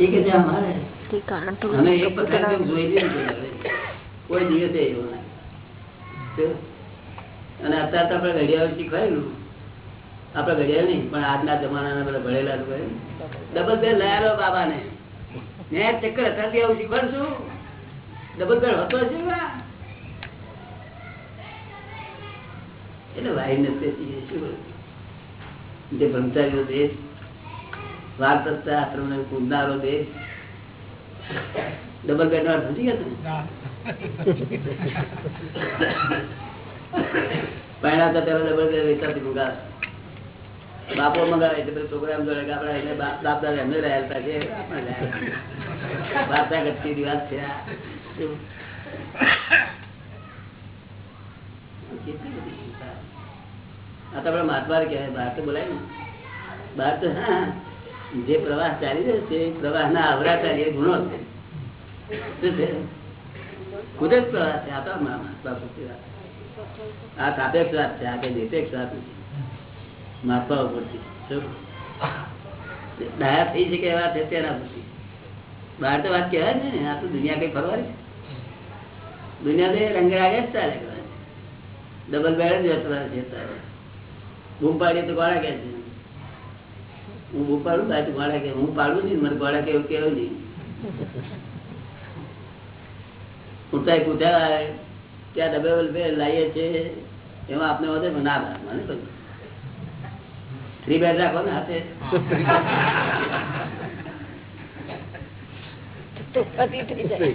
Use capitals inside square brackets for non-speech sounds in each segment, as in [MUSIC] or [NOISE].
એ કે અમારે અને એક પથારી જોઈ લીધું કોઈ દિવસે એવું નહીં અને અત્યારે તો આપણે ઘડિયાળ શીખવાયેલું આપણે ઘડિયાળ નહીં પણ આજના જમાનાના બધા ભણેલા ડબલ બેર લઈ લો બાબાને. ને ચક્કર અત્યારથી આવું શીખવાડશું. ડબલ બેર હતો છે એટલે વાઈ નથી જે બ્રહ્મચારીનો દેશ કૂદનારો દેશ ડબલ બેડ વાર સમજી ગયા પહેલા તો પેલા ડબલ બેડ વેચાતી મંગાવે બાપો મંગાવે એટલે છોકરા એમ જોડે કે એને બાપ દાદા એમને છે વાર્તા ઘટતી રી છે આ. તો આપડે મહાત્મા કહેવાય બહાર તો બોલાય ને બહાર તો હા. જે પ્રવાહ ચાલી રહ્યો છે, એ પ્રવાહના અવરાચારી એ ગુણો છે. કુદરત છે? પ્રવાહ છે, આ પૂરતી વાત. આ સાપેક્ષ વાત છે, આ કઈ નિરપેક્ષ વાત નથી. માપવા શું? ડાયા થઈ શકે એવા છે તેના પરથી બહાર તો વાત કહેવાય ને, આ તો દુનિયા કઈ ફરવાની દુનિયા તો રંગરાગે જ ચાલે ડબલ બેડ જ વચવા છે બૂમ પાડીએ તો કોણા કે છે હું ઉપાડું બાજુ ભાડા કે હું પાડું નહીં મને ભાડા કે એવું કેવું નહીં. ઊંચાઈ પૂછ્યા ત્યાં ડબલ બેડ લાવીએ છીએ એમાં આપને વધે ના મને તો થ્રી બેડ રાખો ને હાથે. થઈ જાય.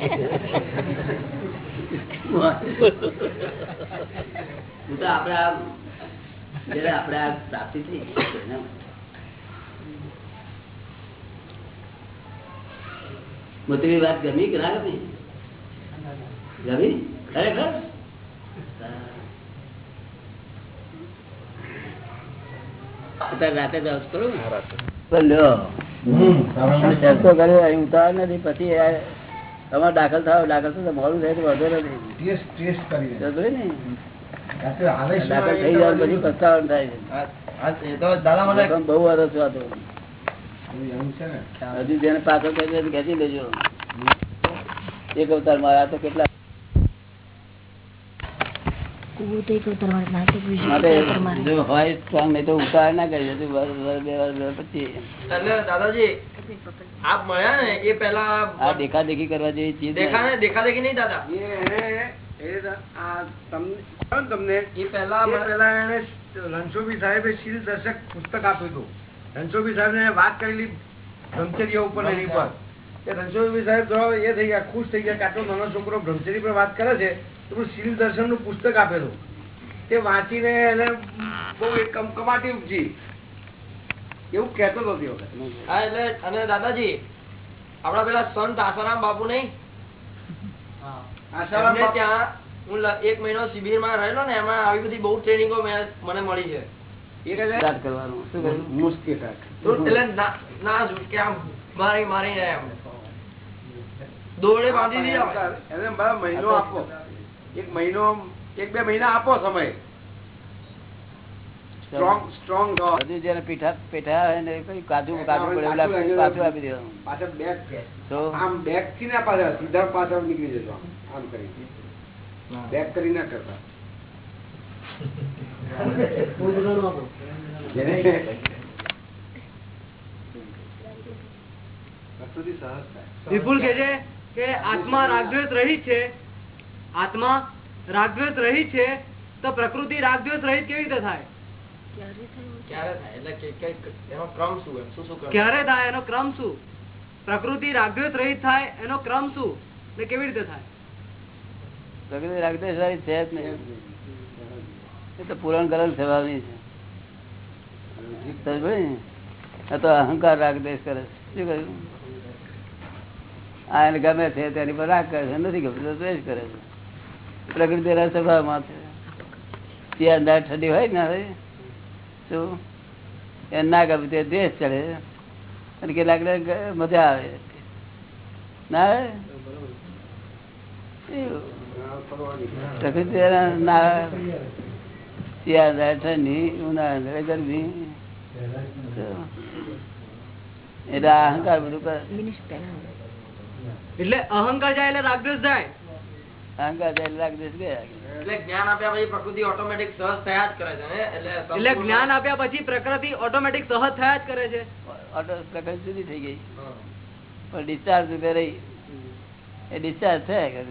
આપડે આપડે પ્રાપ્તિ થઈ માટે. વાત ગમી કે ના ગમી? ગમી? ખરેખર? અત્યારે રાતે દાખલ થાવ દાખલ મોડું થાય તો વાંધો નથી. દાખલ દાખલ થઈ જાય પછી પસ્તાવાનું થાય છે. બહુ વરસ વાતો હજુ જેને પાછો ખેંચે ખેંચી લેજો. એક અવતાર મારા તો કેટલા કૂવું તો એક અવતાર મારે, ના તો બીજું માટે એક અવતાર મારે. જો હોય strong નહીં તો ઉતાર ના કરી હજુ વરસ, વરસ, બે વરસ, બે વરસ પછી. એટલે દાદાજી આપ મળ્યા ને એ પેલા આ દેખા કરવા જેવી ચીજ દેખા નહીં. ને દેખા નહીં દાદા તમને એ પેલા રણછોડજી સાહેબે શીલ દર્શક પુસ્તક આપ્યું હતું. રણછોડજી સાહેબ ને વાત કરેલી બ્રહ્મચર્ય ઉપર એની પર એ રણછોડજી સાહેબ થોડા એ થઈ ગયા ખુશ થઈ ગયા કે આટલો નાનો છોકરો બ્રહ્મચર્ય પર વાત કરે છે તો શીલ દર્શનનું પુસ્તક આપેલું. તે વાંચીને એને બહુ એક કમ- કમાટી ઉપજી. એવું કેતો હતો તે વખત. હા એટલે અને દાદાજી આપડા પેલા સંત આસારામ બાપુ નહીં આશારામ એમને ત્યાં હું એક મહિનો શિબિરમાં રહેલો ને એમાં આવી બધી બહુ ટ્રેનિંગો મને મળી છે. એક બે મહિના આપો. સમય. સ્ટ્રોંગ સ્ટ્રોંગ હજુ જેને પીઠા પીઠા હોય ને કઈ કાજુ કાજુ પાછું આપી દેવાનું. પાછળ બેક આમ બેકથી ના પાછળ સીધા પાછળ નીકળી જજો આમ. આમ કરી બેક કરી ના કરતા. વિપુલ કે છે કે આત્મા રાગદ્વેષ રહી છે. આત્મા રાગદ્વેષ રહી છે તો પ્રકૃતિ રાગદ્વેષ રહિત કેવી રીતે થાય? ક્યારે થાય? એટલે એનો ક્રમ શું એમ? શું શું ક્રમ? ક્યારે થાય? એનો ક્રમ શું? પ્રકૃતિ રાગદ્વેષ રહિત થાય એનો ક્રમ શું? ને કેવી રીતે થાય? પ્રકૃતિ રાગદ્વેષ વાળી છે જ નહીં. એ તો પુરાણ કરેલ સ્વભાવની છે. તો અહંકાર રાગદેશ કરે શું કહ્યું? આ એને ગમે છે તેની પર રાગ કરે છે નથી ગમતો દ્વેષ કરે છે. પ્રકૃતિ એના સ્વભાવમાં છે. ત્યાં અંદાજ ઠંડી હોય ને હવે શું? એને ના ગમે તે દ્વેષ ચડે. અને કેટલાક મજા આવે. ના? પ્રકૃતિ ના શિયાળા ઠંડી ઉનાળા ગરમી. એટલે અહંકાર બધું કરે. એટલે અહંકાર જાય એટલે રાગદ્વેષ જાય. અહંકાર જાય એટલે રાગદ્વેષ ગયા. એટલે જ્ઞાન આપ્યા પછી પ્રકૃતિ ઓટોમેટિક સહજ થયા જ કરે છે ને એટલે એટલે જ્ઞાન આપ્યા પછી પ્રકૃતિ ઓટોમેટિક સહજ થયા જ કરે છે. ઓટો પ્રકૃતિ જુદી થઈ ગઈ. પણ ડિસ્ચાર્જ રૂપે રહી. એ ડિસ્ચાર્જ થયા કરે.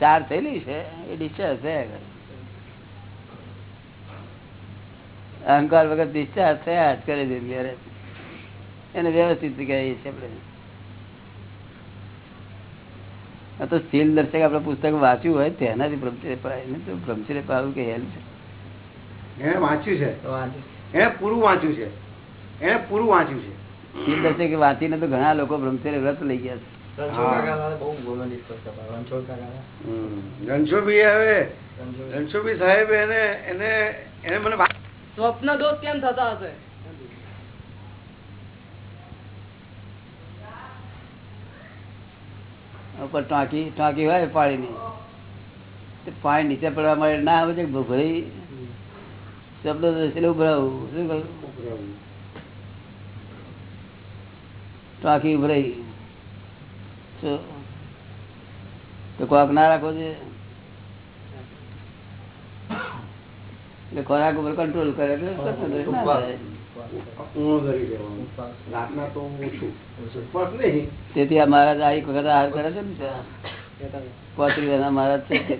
ચાર થયેલી છે એ ડિસ્ચાર્જ થયા કરે. અહંકાર વગર ડિસ્ચાર્જ થયા જ કરે છે ત્યારે એને વ્યવસ્થિત કહીએ છીએ આપણે. તો સ્થિર દર્શક આપણે પુસ્તક વાંચ્યું હોય તેનાથી બ્રહ્મચર્ય પાડે તો બ્રહ્મચર્ય પાડવું કે હેલ છે. એને વાંચ્યું છે? એને પૂરું વાંચ્યું છે? એને પૂરું વાંચ્યું છે? સ્થિર દર્શક વાંચીને તો ઘણા લોકો બ્રહ્મચર્ય વ્રત લઈ ગયા છે. રણછોડભાઈ હવે રણછોડ- રણછોડભાઈ સાહેબ એને એને એને મને સ્વપ્ન દોષ કેમ થતા હશે? ઉપર ટાંકી ટાંકી હોય પાણીની. પાણી નીચે પડવા માટે ના આવે છે ભરી શબ્દો એટલે ઉભરાવું. શું કહ્યું ટાંકી ઉભરાઈ. તો કોક ના રાખો છે. એટલે ખોરાક ઉપર કંટ્રોલ કરે ના તેથી આ મહારાજ આ એક વખત આહાર કરે છે ને પોત્રી મહારાજ છે.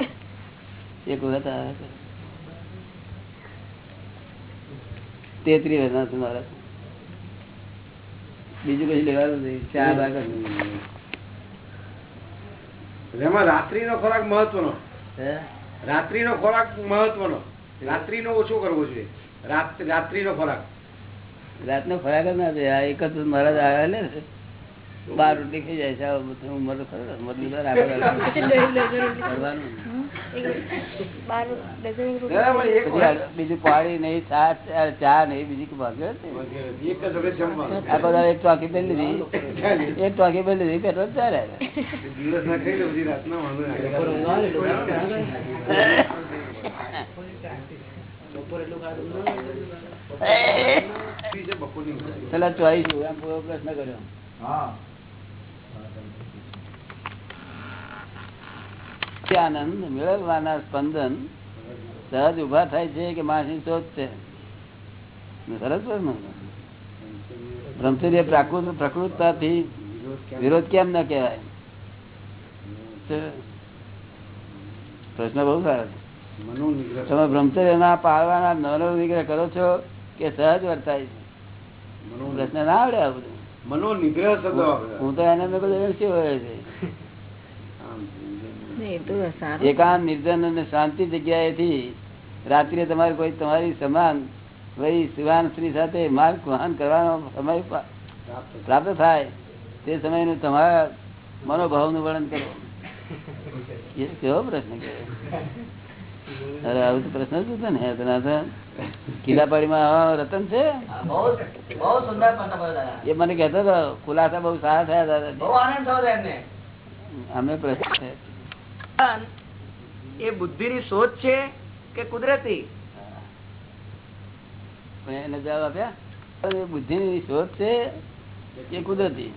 એક વખત આહાર કરે. તેત્રી વર્ષના છે મહારાજ. બીજું કઈ લેવાનું નહીં. ચા બા એમાં રાત્રિ રાત્રિનો ખોરાક મહત્વનો. હે? રાત્રિનો ખોરાક મહત્વનો. રાત્રિનો ઓછો કરવો જોઈએ. રાત- રાત્રિનો ખોરાક રાતનો ખોરાક જ ના છે આ એક જ મહારાજ આવ્યા ને બાર રોટલી ખાઈ જાય છે. બધું ખરો. મતલબ ઉંમર [LAUGHS] કરવાનું. આ બીજું પાણી નહીં ચા નહીં બીજી ભાગ્ય નથી. એક ટોકી પહેરી લીધી. એક ટોકી પહેરી લીધી પેટ્રોલ ચાલે. પેલા ચોઈસ એમ પૂરો પ્રશ્ન કર્યો. તે આનંદ મેળવવાના સ્પંદન સહજ ઊભા થાય છે કે માણસની શોધ છે? સરસ બ્રહ્મચર્ય પ્રાકૃત પ્રકૃતતાથી વિરોધ કેમ ન કહેવાય? પ્રશ્ન બહુ સરસ તમે બ્રહ્મચર્ય ના પાળવાના નવનો નિગ્રહ કરો છો કે સહજ વર્તાય છે? પ્રશ્ન ના આવડે આ બધું. મનોનિગ્રહ શબ્દ હું તો એને મેં કહ્યું શું હોય છે? એકાંત નિર્જન અને શાંતિ જગ્યાએથી રાત્રે તમારે કોઈ તમારી સમાન ભાઈ સુવાન સ્ત્રી સાથે માર્ગ વહન કરવાનો સમય પ્રાપ્ત થાય. તે સમયનું તમારા મનોભાવનું વર્ણન કરો. કેવો પ્રશ્ન અરે આવું પ્રશ્ન શું છે ને તો ના કિલ્લાપાડીમાં રતન છે. એ મને કહેતો હતો ખુલાસા બહુ સારા થયા હતો અમે પ્રશ્ન એ બુદ્ધિ ની શોધ છે કે કુદરતી? એને જવાબ આપ્યા? બુદ્ધિ ની શોધ છે કે કુદરતી?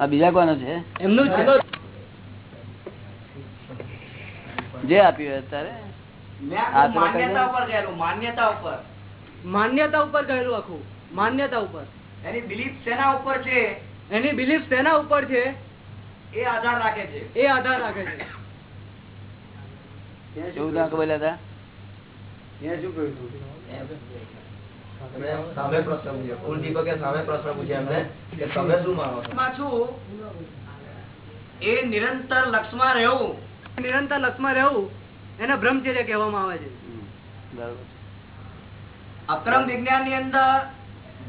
આ બીજા કોનો છે? એમનું છે. જે આપ્યું અત્યારે. આ માન્યતા ઉપર ગયેલું માન્યતા ઉપર. માન્યતા ઉપર ગયેલું આખું. માન્યતા ઉપર. એની બિલીફ શેના ઉપર છે. એની બિલીફ તેના ઉપર છે. એ આધાર રાખે છે. એ આધાર રાખે છે. શું બોલ્યા હતા શું કહ્યું હતું? એમણે સામે પ્રશ્ન પૂછ્યો. સામે પ્રશ્ન પૂછ્યો એમને કે તમે શું માનો છો? એ નિરંતર લક્ષમાં રહેવું. નિરંતર લક્ષમાં રહેવું એને બ્રહ્મચર્ય કહેવામાં આવે છે. અક્રમ વિજ્ઞાનની અંદર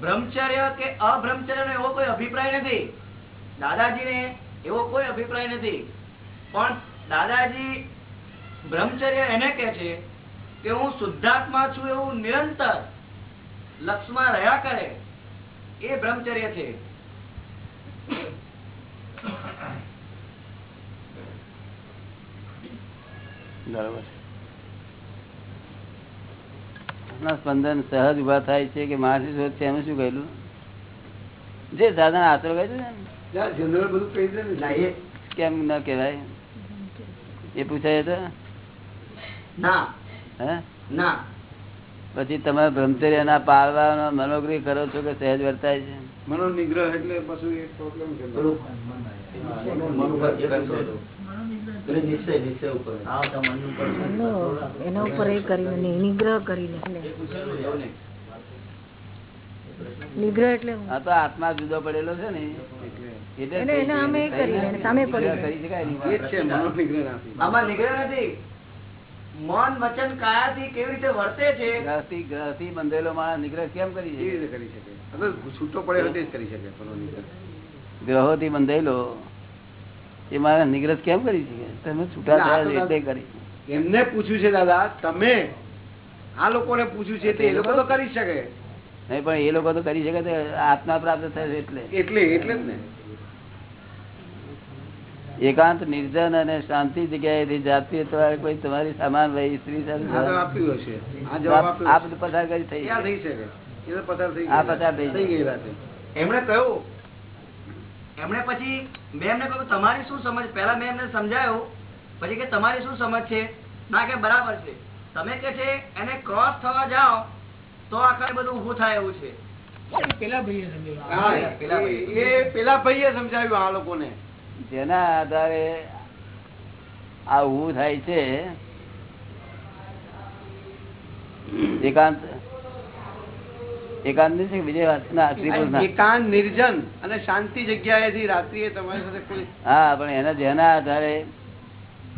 બ્રહ્મચર્ય કે અબ્રહ્મચર્ય એવો કોઈ અભિપ્રાય નથી. દાદાજીને એવો કોઈ અભિપ્રાય નથી. પણ દાદાજી બ્રહ્મચર્ય એને કે છે કે હું શુદ્ધાત્મા છું એવું નિરંતર લક્ષમાં રહ્યા કરે એ બ્રહ્મચર્ય છે. બરાબર શ્વાસના સ્પંદન સહજ ઊભા થાય છે કે માણસની શોધ છે એનું શું કહેલું? જે સાધન આશરો કહે છે ને? બધું કહી દે ના, ને કેમ ન કહેવાય? એ પૂછાય તો? ના. હે? ના. પછી તમે બ્રહ્મચર્યના પાળવાનો મનોગ્રહ કરો છો કે સહેજ વર્તાય છે? મનોનિગ્રહ એટલે પછી એક પ્રોબ્લેમ છે. એનો એના ઉપર એ કરીને નિગ્રહ કરીને. નિગ્રહ એટલે આ તો આત્મા જુદો પડેલો છે ને. એટલે એને- એને આમે એ કરી લે, એને સામે કરી શકાય નહીં. એ જ છે મનો નિગ્રહ નથી. આમાં નિગ્રહ નથી. મન વચન કાયાથી કેવી રીતે વર્તે છે? ગ્રહથી ગ્રહથી બંધેલો માણસ નિગ્રહ કેમ કરી શકે? કરી શકે? છૂટો પડે તે જ કરી શકે મનો નિગ્રહ ગ્રહોથી બંધેલો એ માણસ નિગ્રહ કેમ કરી છે? તમે છૂટા થયા એટલે કરી. એમને પૂછ્યું છે દાદા તમે આ લોકોને પૂછ્યું છે એ લોકો તો કરી શકે. નહીં પણ એ લોકો તો કરી શકે તો આત્મા પ્રાપ્ત થાય એટલે. એટલે એટલે જ ને. એકાંત નિર્જન અને શાંતિ જગ્યાએથી જાતિ અથવા કોઈ તમારી સામાન વય સ્ત્રી સાથે આપ્યું હશે. આ જવાબ આપ્યો આ હશે. બધું પસાર કરી થઈ આ થઈ શકે? પસાર થઈ આ ગયેલા પસાર થઈ થઈ એમણે કહ્યું એમણે પછી મેં એમને કહ્યું તમારી શું સમજ? પહેલા મેં એમને સમજાયું પછી કે તમારી શું સમજ છે? ના કે બરાબર છે. તમે કે છે એને ક્રોસ થવા જાઓ તો આખા બધું ઊભું થાય એવું છે. પેલા ભાઈએ. એ એ પેલા ભાઈએ સમજાવ્યું આ લોકોને. જેના આધારે આ ઊભું થાય છે એકાંત એકાંત નહીં છે બીજી વાત ના સ્ત્રી એકાંત નિર્જન અને શાંતિ જગ્યાએથી રાત્રિએ તમારી સાથે કોઈ હા પણ એના જેના આધારે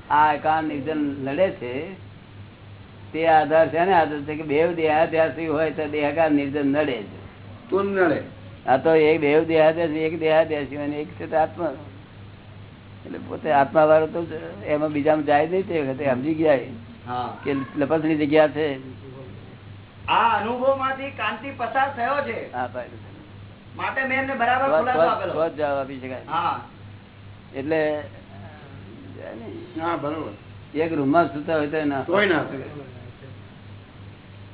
આ એકાંત નિર્જન લડે છે તે આધાર છે ને આધાર છે કે બેવ દેહાદ્યાસી હોય તો દેહકાળ નિર્જન નડે છે. તો નડે. આ તો એક બે દેહાદ્યાસી એક દેહાદ્યાસી હોય એક છે આત્મા. એટલે પોતે આત્મા વાળો તો એમાં બીજામાં જાય નહીં તે વખતે સમજી ગયા કે લપસની જગ્યા છે. આ અનુભવમાંથી કાંતિ પસાર થયો છે. માટે મેં એમને બરાબર ખુલાસો આપેલો. જવાબ આપી શકાય. હા. એટલે હા બરોબર. એક રૂમમાં સુતા હોય તો ના તોય ના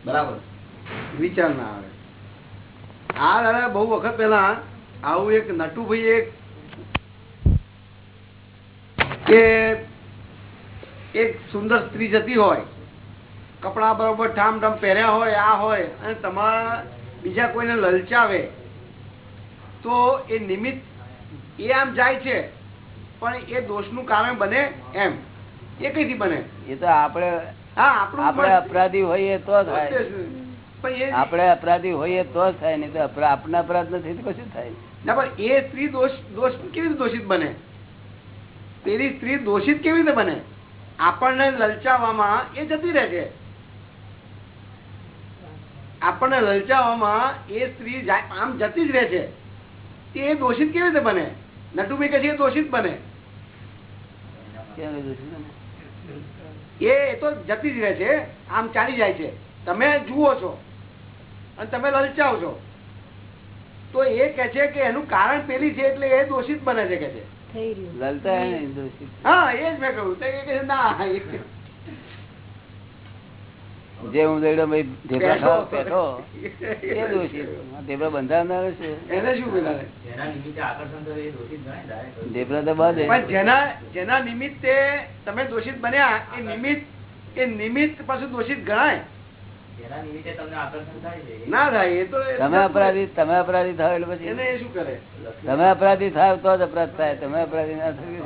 બરાબર. વિચાર ના આવે. આ દાદા બહુ વખત પેલા આવું એક નટુભાઈ એક કે એક સુંદર સ્ત્રી જતી હોય. કપડા બરોબર ઠામ ઠામ પહેર્યા હોય આ હોય અને તમારા બીજા કોઈને લલચાવે તો એ નિમિત્ત એ આમ જાય છે પણ એ દોષનું કારણ બને એમ. એ કઈથી બને? એ તો આપણે આપણે અપરાધી હોઈએ તો થાય. પણ આપણે અપરાધી હોઈએ તો થાય નહીં તો આપણા અપરાધ નથી તો કશું થાય. ના પણ એ સ્ત્રી દોષ દોષ કેવી રીતે દોષિત બને? તેની સ્ત્રી દોષિત કેવી રીતે બને? આપણને લલચાવવામાં એ જતી રહે છે. આપણને લલચાવવામાં એ સ્ત્રી આમ જતી જ રહે છે. તે એ દોષિત કેવી રીતે બને? નટુભાઈ કહે છે એ દોષિત બને. એ તો જતી જ રહે છે. આમ ચાલી જાય છે. તમે જુઓ છો અને તમે લલચાવ છો. તો એ કે છે કે એનું કારણ પેલી છે એટલે એ દોષિત બને છે કે છે. લલતા હે એ જ મેં કહ્યું. તો એ છે, ના જે હું દઈડો ભાઈ ઢેબરા ખાવા બેઠો. એ દોષિત ઢેબરા બંધાવનાર છે. એને શું પેલા? જેના નિમિત્તે આકર્ષણ થયું એ દોષિત ગણાય ઢેબરા તો બાદ પણ જેના જેના નિમિત્તે તમે દોષિત બન્યા એ નિમિત્ત એ નિમિત્ત પાછું દોષિત ગણાય. જેના નિમિત્તે તમને આકર્ષણ થાય ના થાય એ તો તમે અપરાધી તમે અપરાધી થાવ એટલે એને પછી? એ શું કરે? તમે અપરાધી થાવ તો જ અપરાધ થાય. તમે અપરાધી ના થયું.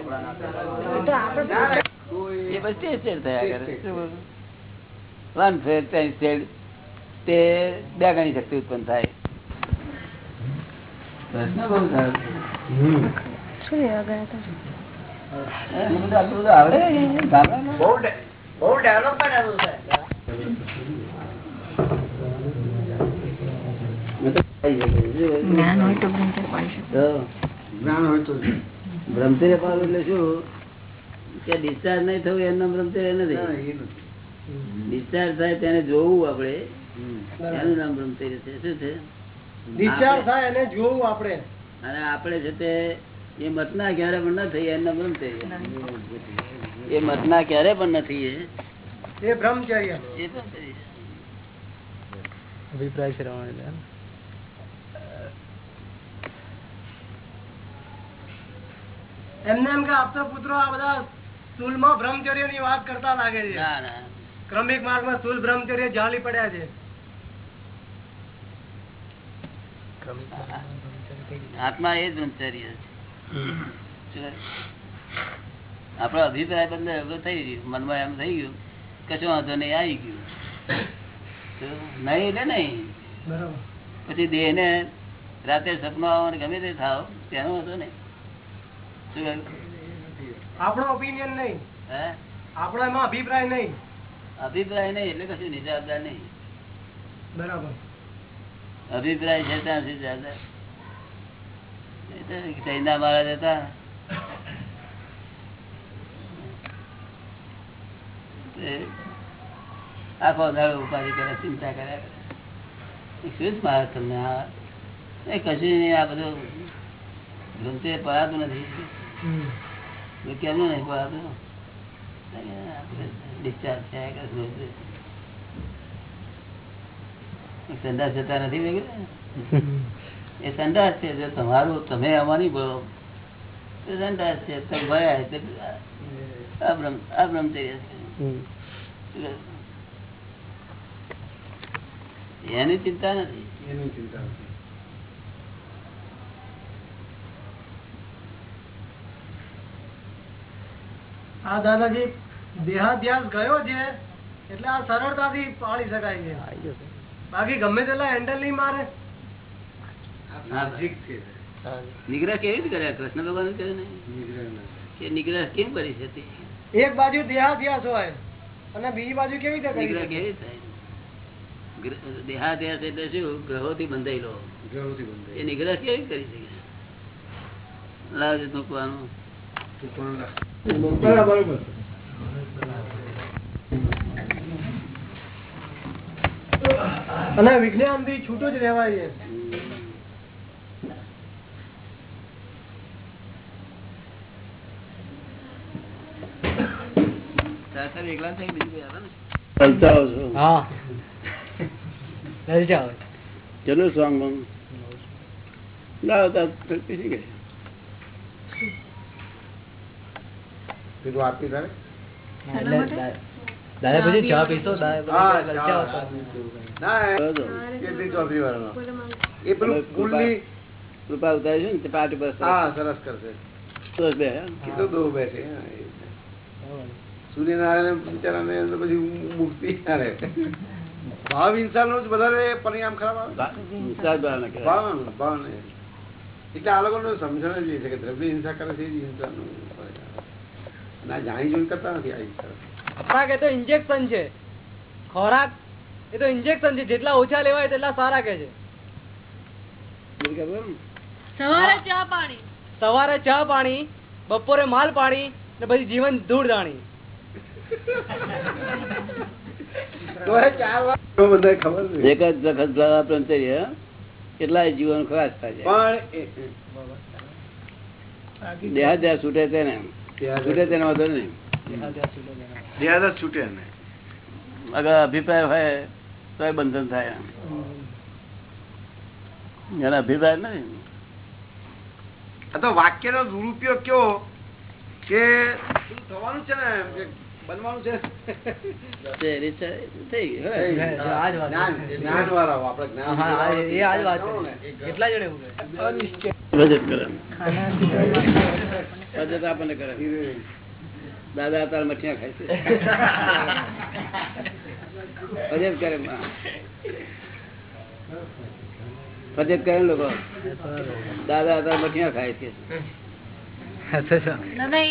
એ બસ ટેસ્ટ થયા કરે? વન ફેર ત્રણ શેડ તે બે ગણી શક્તિ ઉત્પન્ન થાય. પ્રશ્ન બહુ સારો. બ્રહ્મચર્ય પાડવું એટલે શું? કે ડિસ્ચાર્જ નહીં થવું એમના ભ્રમતી ના, નથી એ નથી. ડિસ્ચાર્જ થાય તેને જોવું આપણે. એનું નામ બ્રહ્મચર્ય છે. શું છે? ડિસ્ચાર્જ થાય એને જોવું આપણે. અને આપણે છે તે એ મતના ક્યારે પણ ન થઈ એનું બ્રહ્મચર્ય. એ મતના ક્યારે પણ નથી એ એ બ્રહ્મચર્ય. એ બ્રહ્મચર્ય. અભિપ્રાય છે એમને એમ કે આપતા પુત્રો આ બધા સ્થૂલમાં બ્રહ્મચર્યની વાત કરતા લાગે છે. ના ના. ક્રમિક માર્ગમાં સ્થૂલ બ્રહ્મચર્ય જાળી પડ્યા છે. આત્મા એ બ્રહ્મચર્ય છે. આપણો અભિપ્રાય બદલે હવે થઈ ગયું. મનમાં એમ થઈ ગયું કશું વાંધો નહીં આવી ગયું. નહીં એટલે નહીં. પછી દેહ ને રાતે સપના આવવાનું ગમે તે થાવ તેનો વાંધો નહીં. શું આપણો ઓપિનિયન નહીં. હે? આપણો એમાં અભિપ્રાય નહીં. અભિપ્રાય નહીં એટલે કશું નિજવાબદાર નહીં. બરાબર. અભિપ્રાય છે ત્યાં સુધી જવાબદાર ચૈના મહારાજ હતા આખો દાડો ઉપાધિ કરે ચિંતા કર્યા કરે શું જ મહારાજ તમને આ? એ કશું નહીં આ બધું ગમતે પડાતું નથી. કેમનું નહીં પડાતું? ડિસ્ચાર્જ થયા ગમતે. સંદાસ જતા નથી વગેરે એ સંદાસ છે, જો તમારું, તમે અમારી ભળો એ સંદાસ છે તમે ભયા એટલે આ બ્રહ્મચર્ય છે. એની ચિંતા નથી. એની ચિંતા નથી. હા દાદાજી દેહાધ્યાસ ગયો છે એટલે આ સરળતાથી પાળી શકાય છે. બાકી ગમે તેટલા હેન્ડલ નહીં મારે. નિગ્રહ કેવી રીતે કર્યા? કૃષ્ણ ભગવાન કર્યું નહીં કે નિગ્રહ કેમ કરી છે એક બાજુ દેહાધ્યાસ હોય અને બીજી બાજુ કેવી રીતે નિગ્રહ કેવી થાય? દેહાધ્યાસ દેહાદ્યાસ એટલે શું? ગ્રહોથી બંધાયેલો. ગ્રહોથી બંધાય. એ નિગ્રહ કેવી કરી શકે? લાવજે તું બરાબર. અને વિજ્ઞાનથી છૂટું જ રહેવાય ચલો સોંગ લાવતા પીસી ગઈ પેલું આપી તારે? દાદા પછી ચા પીશો હા, ચા. ના એ કેટલી ચોપડી વાળાનો એ પેલું ફૂલની કૃપા ઉતારી છે ને તે પાટી પર હા સરસ કરશે સરસ બે હે? કેટલો દો બેઠે હા, એ. સૂર્યનારાયણ બિચારાને તો પછી મુક્તિ હારે ભાવ ઇન્સાન જ વધારે પરિણામ ખરાબ આવે ભા- વિશાળ ભાવના કહેવાય. ભાવ ભાવ ને એટલે આ લોકોને સમજણ જ એ છે કે દ્રવ્ય હિંસા કરે છે એ જ હિંસાનું પરિણામ. ના જાણી જોઈ કરતા નથી આ હિંસા ખોરાક એ તો ઇન્જેક્શન છે. ખોરાક એ તો ઇન્જેક્શન છે. જેટલા ઓછા લેવાય તેટલા સારા કે છે. ને? સવારે ચા પાણી. સવારે ચા પાણી બપોરે માલ પાણી ને પછી જીવન ધૂળ દાણી. એક જ વખત જવા બ્રહ્મચર્ય કેટલાય જીવન ખરાશ થાય દેહાદ્યાસ છૂટે તેને છૂટે તેનો વાંધો નહીં. દેહાદા છૂટે ને. અગર અભિપ્રાય હોય તો એ બંધન થાય એના અભિપ્રાય નથી. તો વાક્યનો દુરુપયોગ કયો? કે શું થવાનું છે ને? બનવાનું છે? થઈ ગયું ને. આપણને કરે. દાદા તાર મઠિયા ખાય છે. કરે ફજત કરે લોકો. દાદા તાર મઠિયા ખાય છે.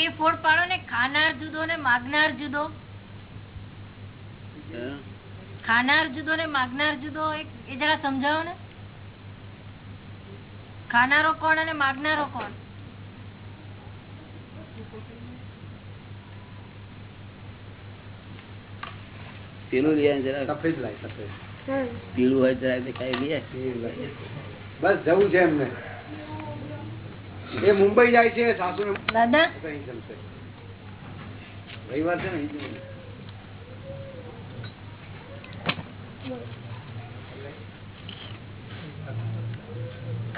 એ ફોડ પાડો ને ખાનાર જુદો ને માગનાર જુદો. ખાનાર જુદો ને માગનાર જુદો એક એ જરા સમજાવો ને. ખાનારો કોણ અને માગનારો કોણ? પેલું લઈ જરા સફેદ લાય સફેદ. પીળું હોય જરા દેખાય લઈ બસ જવું છે એમને. એ મુંબઈ જાય છે સાસુ ને દાદા? રવિવાર છે ને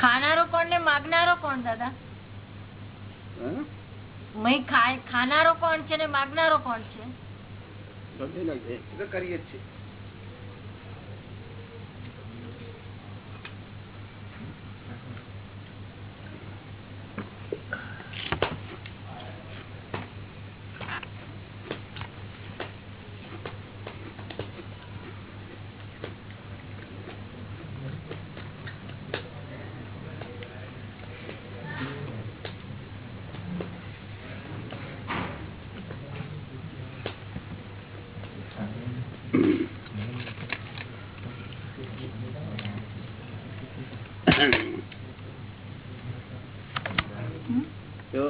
ખાનારો કોણ ને માગનારો કોણ દાદા? ખાનારો કોણ છે ને માગનારો કોણ છે? કરીએ જ છીએ જો,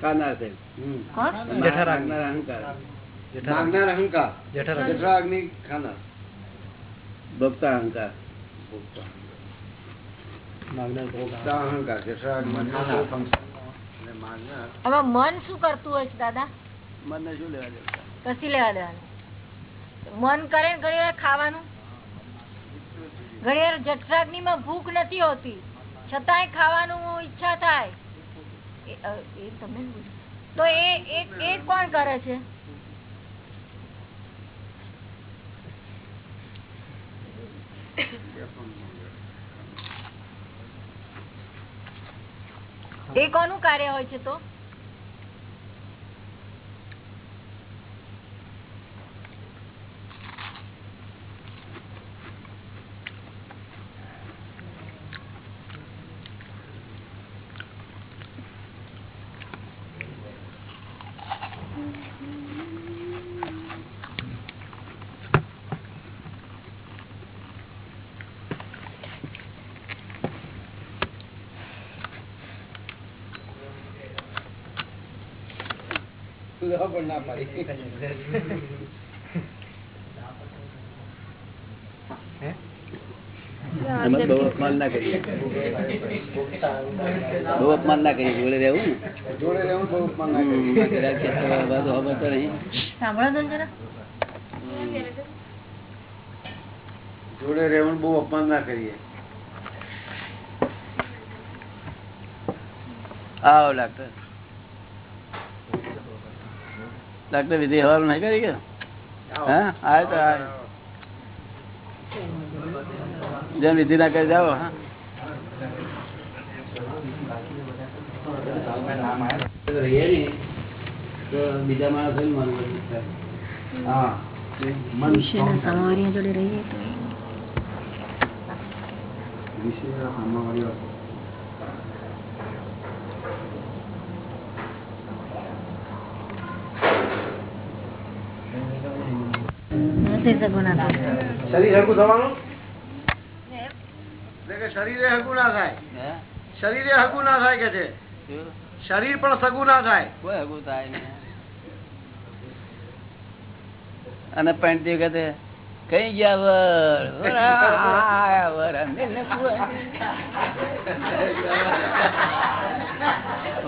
ખાન- છે. અહંકાર. માગનાર અહંકાર જઠરાગ્નિ ખાનાર. ભોગતા અહંકાર મન શું કરતું હોય છે દાદા? મનને શું લેવા દેવા કસી લેવા દેવાનું? મન કરે ને ઘણી વાર ખાવાનું? ઘણી વાર જઠરાગ્નિ માં ભૂખ નથી હોતી. છતાંય ખાવાનું ઈચ્છા થાય. એ- તમે. તો એ એ- કોણ કરે છે? એ કોનું કાર્ય હોય છે તો? સુધારો પણ ના પાડી. બહુ અપમાન ના કરીએ. બહુ અપમાન ના કરીએ જોડે રહેવું જોડે રહેવું બહુ અપમાન ના કરીએ. હમ, જરાક કે તો આ બધું ખબર તો નહીં. સાંભળો જરા. જોડે રહેવું બહુ અપમાન ના કરીએ. આવો ડાક્ટર. ડાક્ટર વિધિ હવાનું નહીં કરી ગયા હા? આવે તો આવે જેમ વિધિ ના કરી જાઓ હા. બીજા માણસો હા મન જોડે રહીએ તો શરીર હરકું થવાનું? શરીરે હરકું ના થાય. હે? શરીરે હરકું ના થાય કે છે? શરીર પણ સગું ના થાય. કોઈ હગું થાય અને પંચતી વખતે કઈ ગયા વર.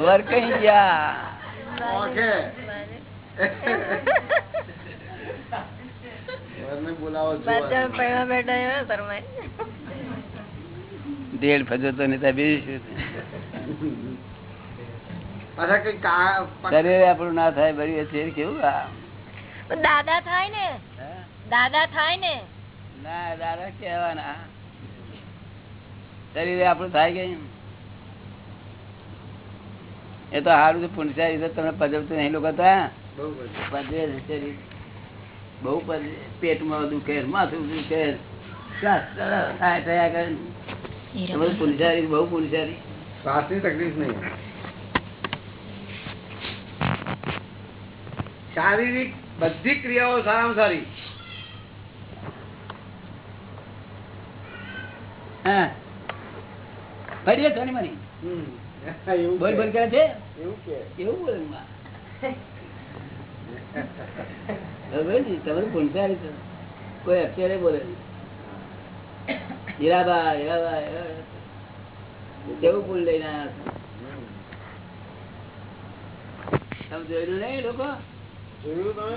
વર કઈ ગયા? ઓકે બોલાવો દેડ ફજો તો નહીં બીજું શું પાછા કઈ કા- શરીર આપણું ના થાય બરી શરીર કેવું આ? દાદા થાય ને. દાદા થાય ને. ના દાદા કેવાના શરીરે આપણું થાય કે એ તો સારું છે પુણસારી તમે પજવતું નહીં લોકો તો બહુ બધું. પજવે શરીર. બહુ પેટમાં દુખે માથું દુખે થાય કરે. બહુ શ્વાસની તકલીફ નહીં. શારીરિક બધી ક્રિયાઓ સારામાં સારી. હા. થોડી મારી. એવું બોલ બોલ કરે છે? એવું કે. એવું બોલે [LAUGHS] માં. હવે ને તમારું પુણસારી કોઈ અત્યારે બોલે નહીં. હીરાબા હીરાબા. કેવું પુલ લઈને આવ્યા છો? તમે જોયેલું નહીં લોકો જોયું તમે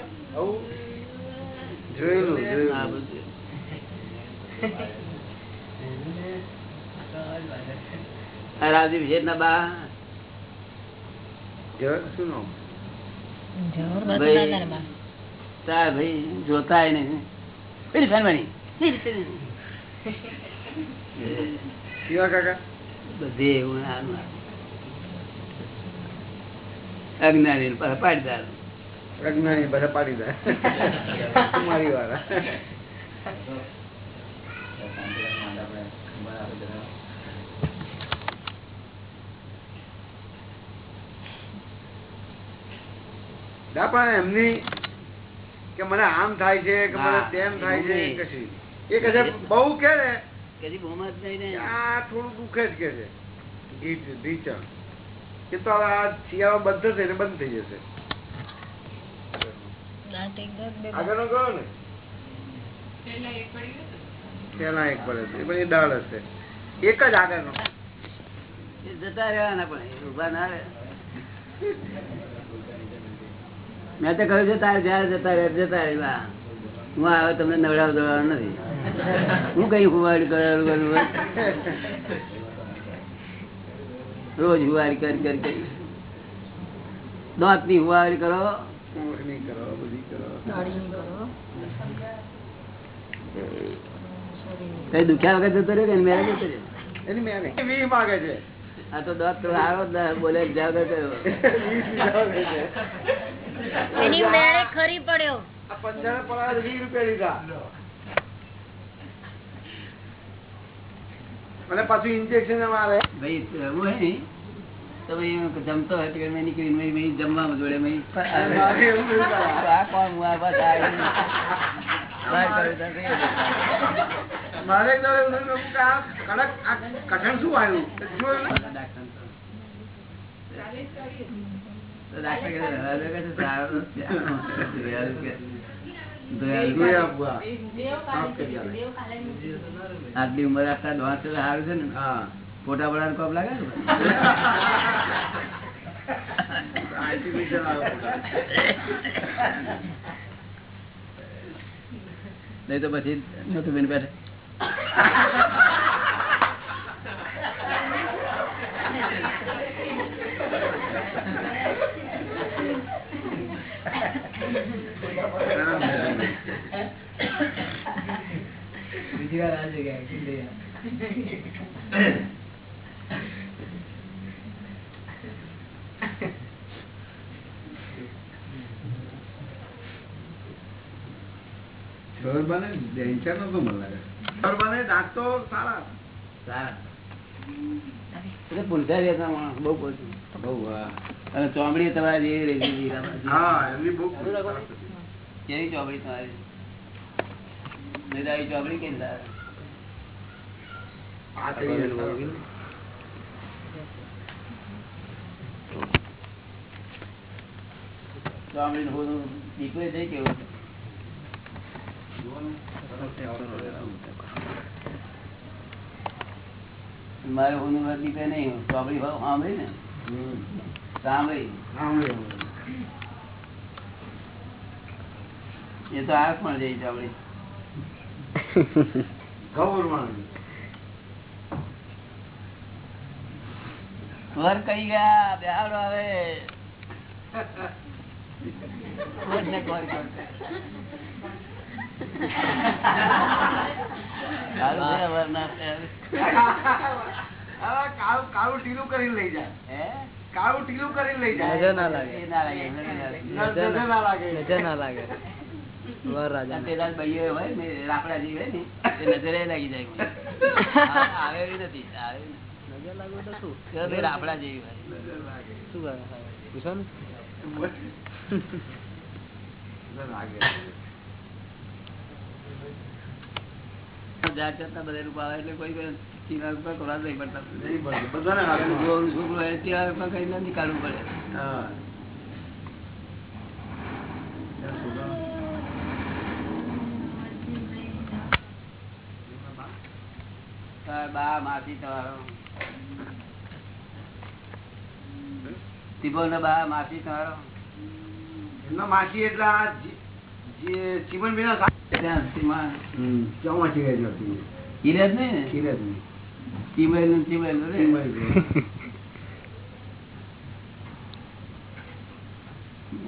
જોયેલું બધું વિશેષ ના બા જવાબ શું નામ? ભાઈ તાર ભાઈ જોતા નહીં. પેલી ફેનવાની કેવા કાકા? બધે એવું અજ્ઞાની ને પાછા પાટીદાર પ્રજ્ઞાની બધા પાડી દે. વાળા પણ એમની કે મને આમ થાય છે કે મને તેમ થાય છે એ કહે છે બહુ કે ને? આ થોડું દુખે જ કે છે. ગીત ઢીચણ કે તો હવે આ શિયાળો બંધ થશે એટલે બંધ થઈ જશે. આગળનો ગયો ને? પેલા એક પડે છે એ પણ એ દાળ હશે. એક જ આગળનો. એ જતા રહેવાના પણ એ ઊભા ના રહે. મેં તો કહ્યું છે તારે જયારે જતા રહે જતા રહેવા હું આવે તમને નવડાવ દોડાવ નથી. હું કઈ હુવાડી કરેલું કરું રોજ હુવાડી કરી કરી કરી. દાંતની હુવાડી કરો. ઊંઘની કરો બધી કરો. કઈ દુખ્યા વગર જતો રહ્યો કે મેરે જતો રહ્યો? એની મેં નહીં. માગે છે. આ તો દોત આવ્યો આવો બોલે જાવ કર્યો. એની મેળે ખરી પડ્યો. આ પંદર પડાવે વીસ રૂપિયા લીધા. અને પાછું ઇન્જેક્શન મારે. ભાઈ એવું હે ને તો ભાઈ જમતો હોય તો મેં નીકળીને મેં- મેં જમવામાં જોડે મેં [LAUGHS] મારે એવું બધું કરે. આ કોણ હું આ બસ. મારે કડક આ કઠણ શું આવ્યું? જોયું આટલી ઉંમર આટલા દોઢ સારું છે ને? હા. ફોટા કોપ લાગે ને આવ્યો પોતા. નહીં તો પછી નતું બેન બેઠે. વાર આ જગ્યાએ ગરબાને દાંત તો સારા. સારા. એટલે પૂંછારી હતા માણસ, બહુ પૂછ્યું. અને ચોમડી તમારી બહુ. કેવી ચોમડી તમારી? આવી ચોમડી કેમ થઈ દીકરો છે કેવું મારે વાત દીપે નહીં ચોપડી ભાવ સાંભળી ને? હમ. સાંભળી. એ તો આ પણ જઈ ગૌરવાણી. [LAUGHS] વર કઈ ગયા? બિહારો આવે કાળું ઢીલું કરી લઈ જાય. હે? કાળું ઢીલું કરી લઈ જાય. નજર ના લાગે. એ ના લાગે, નજર ના લાગે. નજર ના લાગે. [LAUGHS] જાત જાતના બધા રૂપ આવે એટલે કોઈ ચીના રૂપા કરવા જ નહીં પડતા. બધાને છોકરો છોકરું હોય કઈ ના નીકાળવું પડે હા. ત્યાં છોકરાઓ. તાર બા માસી તમારો. તિબો બા માસી તમારો. એમના માસી એટલે ને કિરતની. ચીમયેલું ચીમયેલું રે.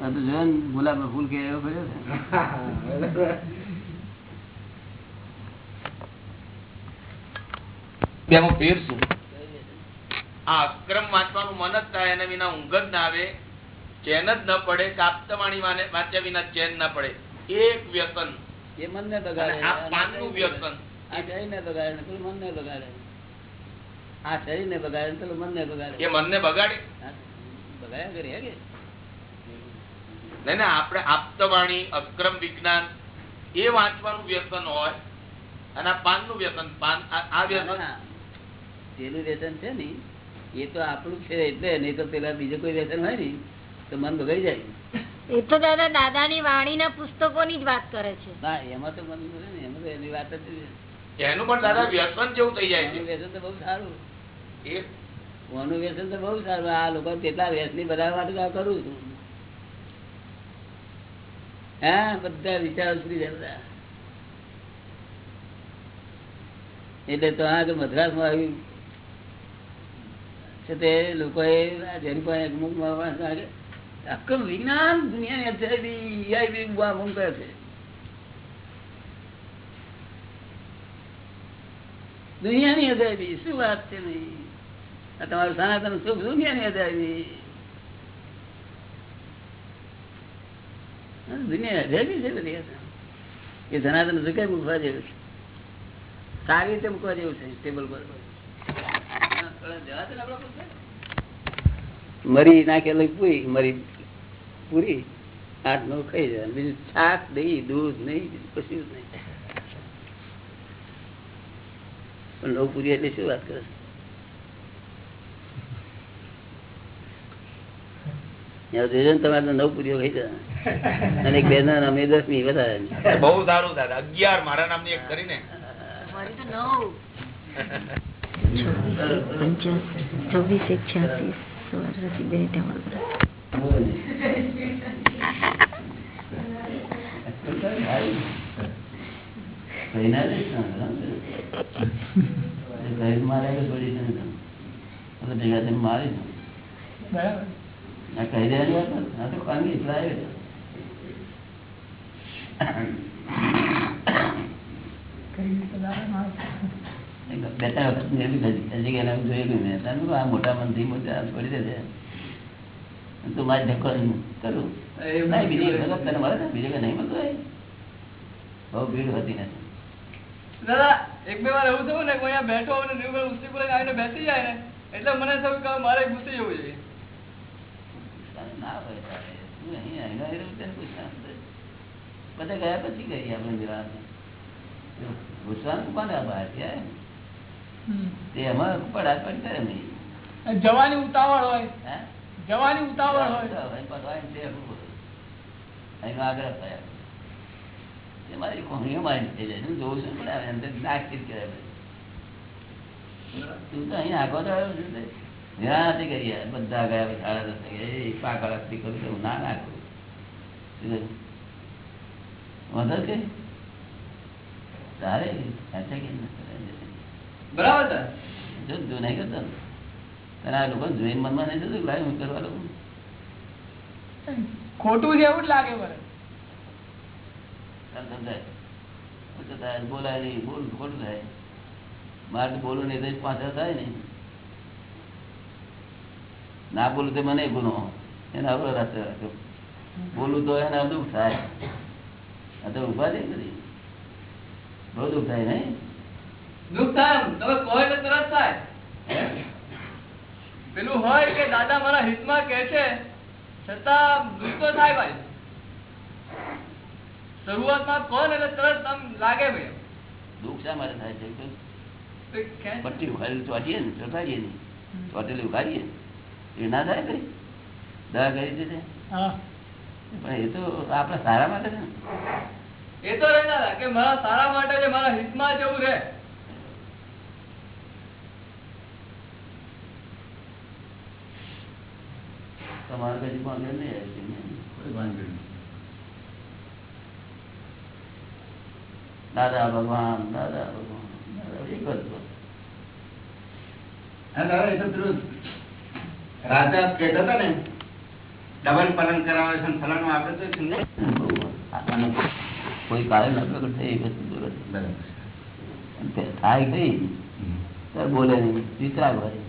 આ તો જો ને ગુલાબ ફૂલ કે એવો કર્યો [LAUGHS] છે એમાં ફેર શું આ અક્રમ વાંચવાનું મન જ થાય એના વિના ઊંઘ જ ના આવે. ચેન જ ન પડે કાપ્તવાણી વાંચ્યા વિના ચેન ના પડે. એક વ્યસન. એ મનને બગાડે આ પાનનું વ્યસન. આ શરીરને બગાડે ને પેલું મનને બગાડે આ શરીરને બગાડે પેલું મનને બગાડે એ મનને બગાડે? હા, બગાડ્યા કરે હે કે? નહીં ને આપણે આપતવાણી અક્રમ વિજ્ઞાન એ વાંચવાનું વ્યસન હોય અને આ પાનનું વ્યસન પાન આ- વ્યસન. પેલું વ્યસન છે ને એ તો આપણું છે એટલે નહીં તો પેલા બીજું કોઈ વ્યસન હોય ને તો મન બગડી જાય. એ તો દાદા દાદાની વાણીના પુસ્તકોની જ વાત કરે છે. ના એમાં તો મન બગડે ને એમાં તો એની વાત જ એનું પણ દાદા વ્યસન જેવું થઈ જાય છે. આનું વ્યસન તો બહુ સારું. એ ઓનું વ્યસન તો બહુ સારું. આ લોકો કેટલા વ્યસની બધા માટે તો આ કરું છું. હા બધા વિચારો ઉતરી જાય બધા એટલે તો આ મદ્રાસમાં આવ્યું છે તે લોકોએ આ જેની પાસે અમુક માણસ વિજ્ઞાન દુનિયાની અત્યારે બૂમ કરે છે. દુનિયાની અજાયબી શું વાત છે નહીં આ તમારું સનાતન સુખ દુનિયાની અજાયબી દુનિયા અજાયબી છે બધી એ સનાતન સુખે મૂકવા જેવું છે. સારી રીતે મૂકવા જેવું છે ટેબલ પર હા, થોડા જવા દે ને આપણા પુસ્તક. મરી નાખેલી પૂરી મરી પૂરી. આઠ નવ ખાઈ જાય. બીજું છાક નહીં દૂધ નહીં કશું જ નહીં. પણ નવ પૂરી એટલે શું વાત કરે? ને તમારે નવ પૂરીઓ ખાઈ જાય અને એક બેન અમે દસમી વધારે. બહુ સારું દાદા. અગિયાર મારા નામની એક કરીને. મારી નવ ચોવીસ એક છ્યાસી બે મારી આ કહી દેવાની વાત નથી. આ તો ખાનગી private. બે ત્રણ વખત હજી એને જોયેલું મેં. આ મોટા મનથી મોટા પડી જશે. તું મારી ધક્કો કરું. નહીં, બીજી વખત તને મળે ને બીજી વખત નહીં મળતું હોય. બહુ ભીડ હોતી નથી. દાદા એક બે વાર એવું થયું ને હું અહીંયા બેઠો અને આવીને બેસી જાય ને એટલે મને થયું કે મારે ઘૂસી જવું જોઈએ. ના હોય તું અહીં આવીને આવીને તને છે. બધા ગયા પછી ગઈ આપણે નિવારણ પૂછવાનું કોને બહાર છે તે એમાં પડા પડ કરે નહીં જવાની ઉતાવળ હોય. જવાની ઉતાવળ હોય. ભગવાન છે એવું. એનો આગ્રહ થયા એ મારી કોણીઓ મારી થઈ જાય હું જોઉં છું પણ અંદર નાખી જ કરે તું તો અહીં આગો છું તે. નિરાંતે કરીએ બધા ગયા સાડા દસ ગયા. પાકળ કરું હું ના નાખું વધારે તારે? સાચા કે નથી? બરાબર સર જો તું નહીં કરતો ને. આ લોકો જોઈને મનમાં નહીં થતું કે હું કરવા લઉં ખોટું છે એવું જ લાગે તારે બોલાય નહીં. બોલ ખોટું થાય. મારે તો બોલું નહીં તો પાછળ થાય ને ના બોલું તો મને ગુનો. એના અવરો રસ્તે રાખ્યો બોલું તો એના દુઃખ થાય. આ તો ઊભા છે બધી. બહુ દુઃખ થાય નહીં? દુઃખ તમે કહો એટલે તરત થાય. પેલું હોય કે દાદા મારા હિતમાં કહે છે છતાં દુઃખ તો થાય ભાઈ. શરૂઆતમાં કહો એટલે તરત આમ લાગે ભાઈ. દુઃખ શા માટે થાય છે? કે તો ખેંચ- પટ્ટી ઉખાડી ચોટીએ ને ચોટાડીએ નહીં ચોટેલી ઉખાડીએ એ ના થાય કઈ દવા કરી દીધે પણ એ તો આપણા સારા માટે છે ને. એ તો રહે દાદા કે મારા સારા માટે છે મારા હિતમાં જેવું રહે. તમારે કદી વાંધો નહીં આવે છે દાદા ભગવાન દાદા ભગવાન દાદા એક જ દાદા એ તો પેલું રાજા કહેતા હતા ને ડબલ પલંગ કરાવે છે ને આપે તો કોઈ કાળે ન પ્રગટ થાય એ વસ્તુ જગત થાય કઈ બોલે નહીં. વિતરાગ હોય. કહે?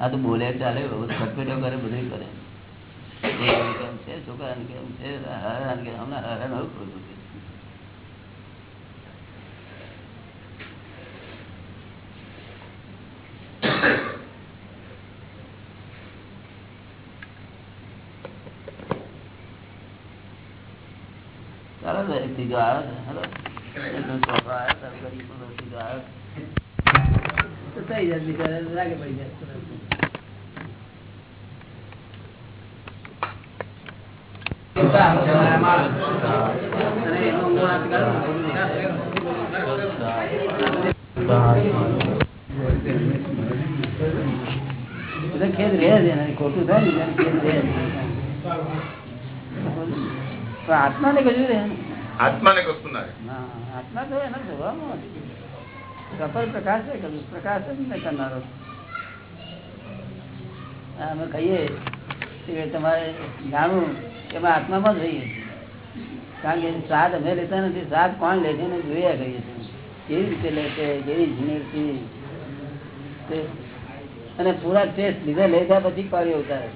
આ તો બોલે ચાલે ખટપેટો કરે બધું કરે કેમ છે છોકરાને કેમ છે હરણ કેમ હમણાં હરણ હવે ખોટું. ચાલો એક આવ્યો છે હેલો. ચોથો આવ્યો, ગરીબ નો આવ્યો. તો થઈ જાય બિચારા લાગે પડી જાય. ખેદ રહે છે ખોટું થાય ને ખેદ રહે છે. આત્મા ને કશું રહે આત્માને કશું ના રહે. આત્મા તો એના સ્વભાવમાં સફળ પ્રકાશ છે કરું પ્રકાશ જ ને કરનારો. અમે કહીએ કે તમારે જાણવું કે અમે આત્મામાં જોઈએ કારણ કે સ્વાદ અમે લેતા નથી. સ્વાદ કોણ લે છે? જોયા કહીએ છીએ. કેવી રીતે લે છે? કેવી ઝીણવટથી અને પૂરા ટેસ્ટ લીધા લેતા પછી કાર્ય ઉતારે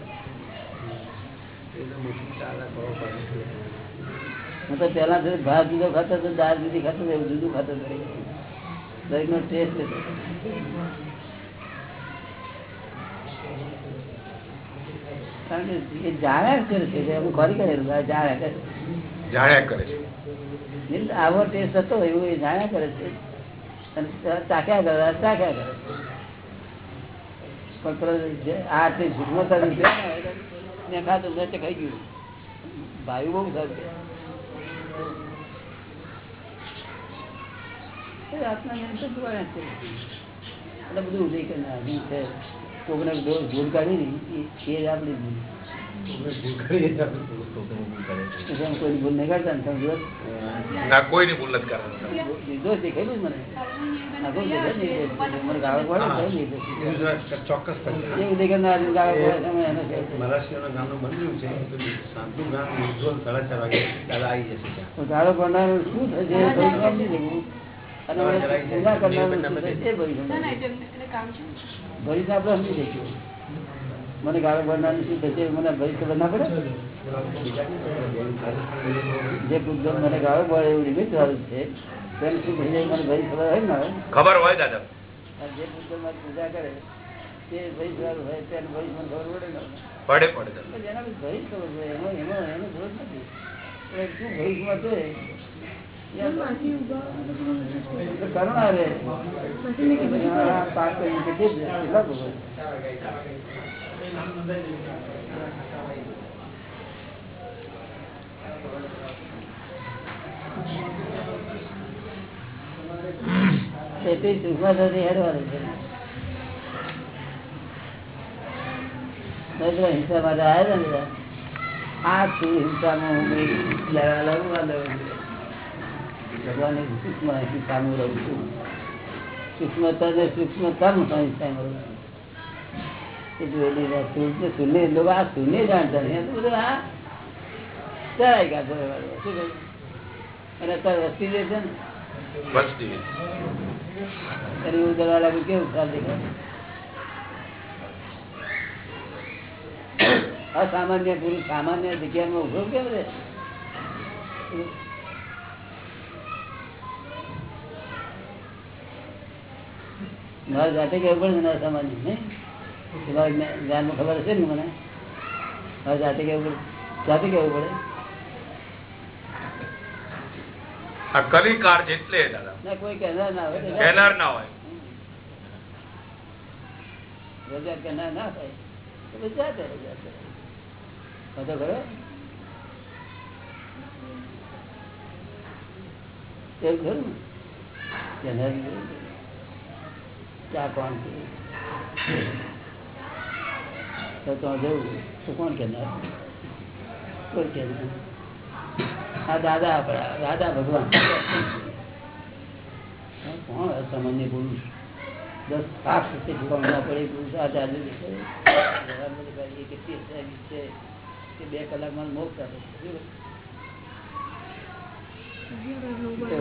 હું તો પેલા ભાત જુદો ખાતો હતો, દાળ જુદી ખાતો એવું જુદું ખાતો હતો. દરેક નો ટેસ્ટ કારણ કે જાણ્યા કરે છે હું ખરી કરેલું જાણ્યા કરે જાણ્યા કરે છે. આવો ટેસ્ટ હતો એવું એ જાણ્યા કરે છે. ચાખ્યા કરે ચાખ્યા કરે પણ આ તે સૂક્ષ્મતા ની છે ને, મેં ખાઈ ગયું. ભાઈ બહુ સારું છે એ આત્મા નિયંત્રણ દ્વારા છે. એટલે બધું ઉદય કરીને આવ્યું છે. કોકને દોષ ભૂલ કાઢી ને એ જ આપણી ગાળો પડે ને તોય નિર્દોષ છે. એવું જ ચોક્કસ થશે એ ઉદય કરનાર આદમી ગાળો પડે છે, અમે એનો છે. મહારાષ્ટ્રના ગામનું બન્યું છે તો સાંજનું ગામ ઉજ્જવલ સાડા ચાર વાગે દાદા આવી જશે ત્યાં. તો ગાળો પડનારનું શું થશે? એ કોઈ સમજી અને હવે પૂજા કરનારનું શું થશે એ ભરી સમજવું. ભરીને આપણે સમજી જઈશું મને ગાળો પડનારનું શું થશે મને ભરી ખબર ના પડે? જે પૂજન મને ગાળો પડે એવું લિમિટ વાળું છે તેનું શું થઈ જાય? મને ભરી ખબર હોય ને ખબર હોય દાદા. જે પૂજન મારી પૂજા કરે તે ભરી વાળું હોય તેને ભરી મને ખબર પડે ને? પડે પડે દાદા. એટલે જેના પછી ભરી ખબર પડે એમાં એમાં એનો જરૂર નથી. શું ભવિષ્યમાં છે? એટલે કરુણા રે આ પાક કરીને કેટલી જ કેટલા ભોગવે? તેથી સૂક્ષ્મતાથી હેડવાનું છે હિંસા માટે આવ્યા ને. આ શું હિંસામાં હું બી લેવા લઉં આ ભગવાન સૂક્ષ્મ હિંસામાં રહું છું સૂક્ષ્મતા ને સૂક્ષ્મતા હિંસામાં રહું છું. શૂન્ય શૂન્ય લોકો આ શૂન્ય જાણતા નહીં. બધું આ ચડાઈ ગયા શું કહ્યું? અને અત્યારે વસ્તી જે છે ને? બસ ટીવી લાગ્યું કેવું ખ્યાલ દેખાય? અસામાન્ય પુરુષ સામાન્ય જગ્યામાં ઊભો કેમ રે મારે જાતે કેવું પડે ને નહીં? જ્ઞાનમાં ખબર હશે ને મને? મારે જાતે કેવું પડે? જાતે કેવું પડે? આ કલિકાર છે એટલે દાદા કોઈ કહેનાર ના હોય. કહેનાર ના હોય. રજા કહેનાર ના થાય તો પછી જાતે રજા કરે. બધો ખરો. એવું ખરું કોણ છે? તો તો જવું તો કોણ કહેનાર કોઈ કહેનાર આ દાદા આપણા દાદા ભગવાન. આ કોણ અસામાન્ય પુરુષ? દસ લાખ રૂપિયા ચૂકવવા પડે પુરુષાર્થ આજે દેખાય. વ્યવહારમાં દેખાય. એ કેટલી અસરાવી છે કે બે કલાકમાં મોક્ષ આપે?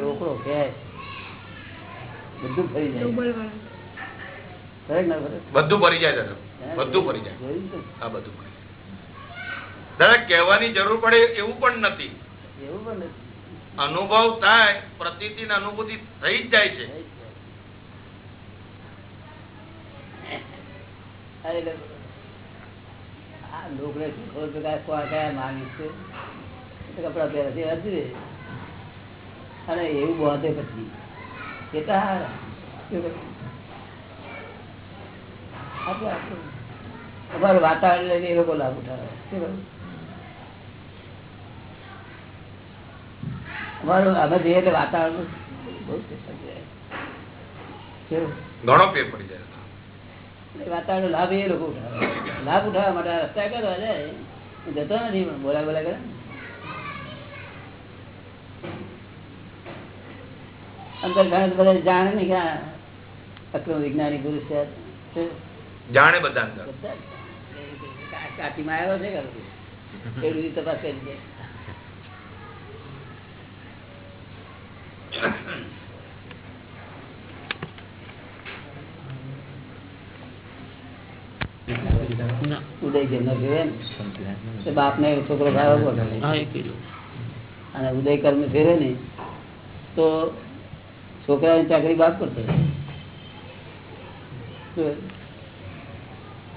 રોકડો કે બધું ફરી જાય. કે ના? બધું ભરી જાય દાદા. બધું ભરી જાય. જોયું બધું ભરી જાય. દાદા કહેવાની જરૂર પડે એવું પણ નથી. એવું પણ નથી. અનુભવ થાય પ્રતિ અનુભૂતિ થઈ જ જાય છે. લોકોને છે કોણ કયા માણસ છે? કપડા પહેરે છે. હજરે અને એવું બોધે પછી. હારા. શું કહ્યું? આપણે આપણું અમારું વાતાવરણ લઈને એ લોકો લાભ ઉઠાવે અમારું અમે જઈએ એટલે વાતાવરણ બહુ? ઘણો પડી જાય વાતાવરણ લાભ એ લોકો ઉઠાવે. લાભ ઉઠાવવા માટે રસ્તા કરવા જાય જતો નથી પણ બોલા બોલા કરે અંદર ઘણા બધા જાણે ને ક્યાં આ અક્રમ વિજ્ઞાની પુરુષ છે. જાણે બધા અંદર બધા જ. કા- કાઠીમાં આવ્યો છે તપાસ કરી ઉદય ને છોકરો ભાવ બોલે. અને ઉદય કર્મ ફેરે ને તો છોકરાની ચાકરી બાપ કરતો હોય. શું? ઉદય કર્મ.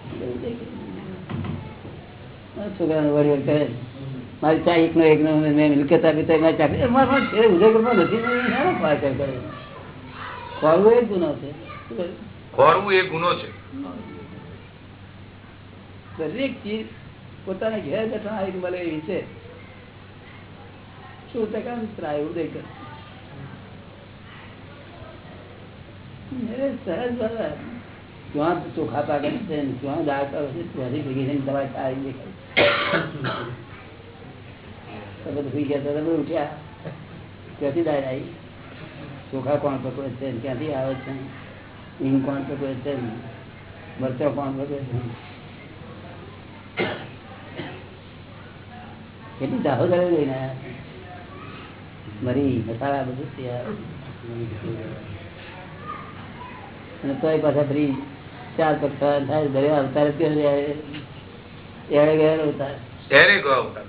છોકરાને કરે મારી ચા એકનો એકનો મેં મિલકત આપી તો મારી ચાકરી મારા છે, ઉદય નથી કરે. ખોરવું એ ગુનો છે. ખોરવું એ ગુનો છે. દરેક ચીજ પોતાના ઘેર બેઠા આવી મળે એવી છે. શું ટકા પ્રાય ઉદય કર સહજ બાબા ક્યાં ચોખા પાકે છે ત્યાં દાળ પાકે ત્યાંથી ભેગી થઈને દવા સારી દેખાય તમે ગયા હતા ઉઠ્યા. ત્યાંથી દાળ આવી? ચોખા કોણ પકવે છે ક્યાંથી આવે છે હિંગ કોણ પકવે છે મરચા કોણ પકવે છે કેટલી દાહો કરે લઈને મરી, મસાલા બધું તૈયાર. અને તોય પાછા ફરી ચાર પ્રકાર થાય દરિયા અવતાર જ જાય એડે ગયા અવતાર. ત્યારે ગયો અવતાર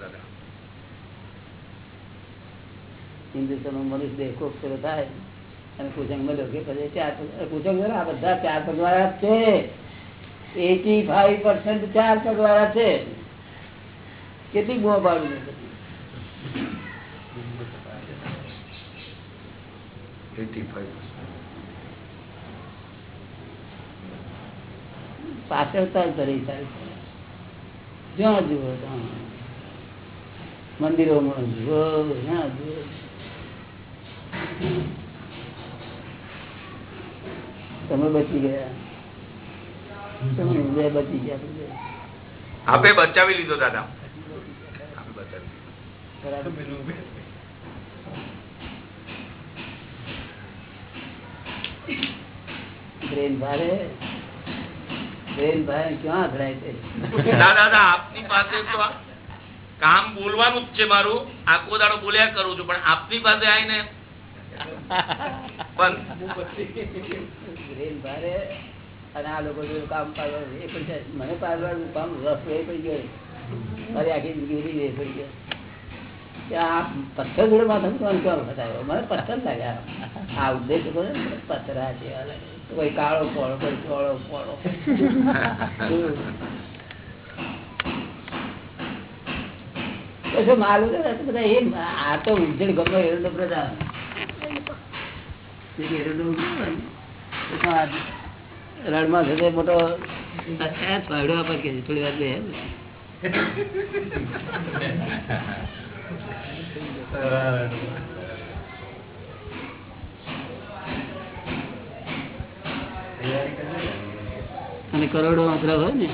હિન્દુસ્તાન મનુષ્ય દેહ કોક થાય અને કુચંગ મળ્યો કે પછી ચાર પગ- છે આ બધા ચાર પગવાળા છે. એટી ફાઈવ પર્સન્ટ ચાર પગવાળા છે. કેટલી ગો પાડું છે પછી? 85. પાછળ ચાલ તરી ચાલ જ્યાં જુઓ ત્યાં મંદિરોમાં જુઓ જ્યાં જુઓ તમે બચી ગયા તમે બે બચી ગયા તમે. આપે બચાવી લીધો દાદા આપે બચાવી લીધો. બરાબર. બ્રેન ભારે બ્રેન ભાઈ ક્યાં અથડાય છે? દાદા દાદા આપની પાસે તો કામ બોલવાનું જ છે મારું. આખો દાડો બોલ્યા કરું છું પણ આપની પાસે આવીને બંધ ભારે અને આ લોકો કામ પાડવાનું એ પણ મને પાડવાનું કામ રસ એ પડી ગયો મારી આખી જિંદગી એ પડી ગયો પથ્થર જોડે માથું મને પથ્થર લાગ્યા આ ઉદ્દેશ પથ્થર આ લાગે. કોઈ કાળો પોળો કોઈ ચોળો પોળો પછી માલુમ બધા એ આ તો ઉજ્જડ ગમે એરંડો પ્રધાન રણમાં થશે મોટો પડ્યો થોડો પર કે થોડી વાર બે અને કરોડો માત્રા હોય ને,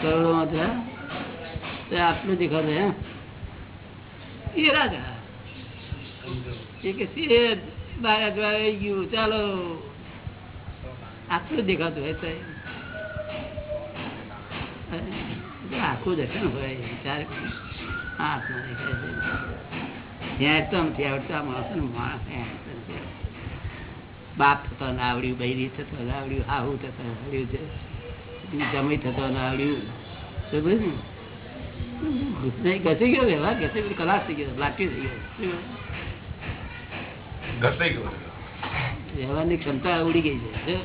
કરોડો માત્રા તો આટલું દેખાશે હે એ રાજા. એ કે શેઠ બાર અજવા ગયું, ચાલો. આટલું દેખાતું હોય તો આખું દર્શન હોય, વિચાર આ આત્મા દેખાય છે. ત્યાં એકદમ નથી આવડતું માણસો માણસ ત્યાં તો નથી આવડતું. બાપ થતો ના આવડ્યું બૈરી થતો ના આવડ્યું હાહુ થતો ના આવડ્યું છે. જમી થતો ના આવડ્યું. સમજ ને. ઘસી ગયો વ્યવહાર ઘસી ગયો કલાક થઈ ગયો લાટી થઈ ગયો? ઘસાઈ ગયો. વ્યવહારની ક્ષમતા ઉડી ગઈ છે.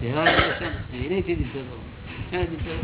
વ્યવહાર ક્ષમતા વિનયથી દીધો હતો. ક્યાં દીધો?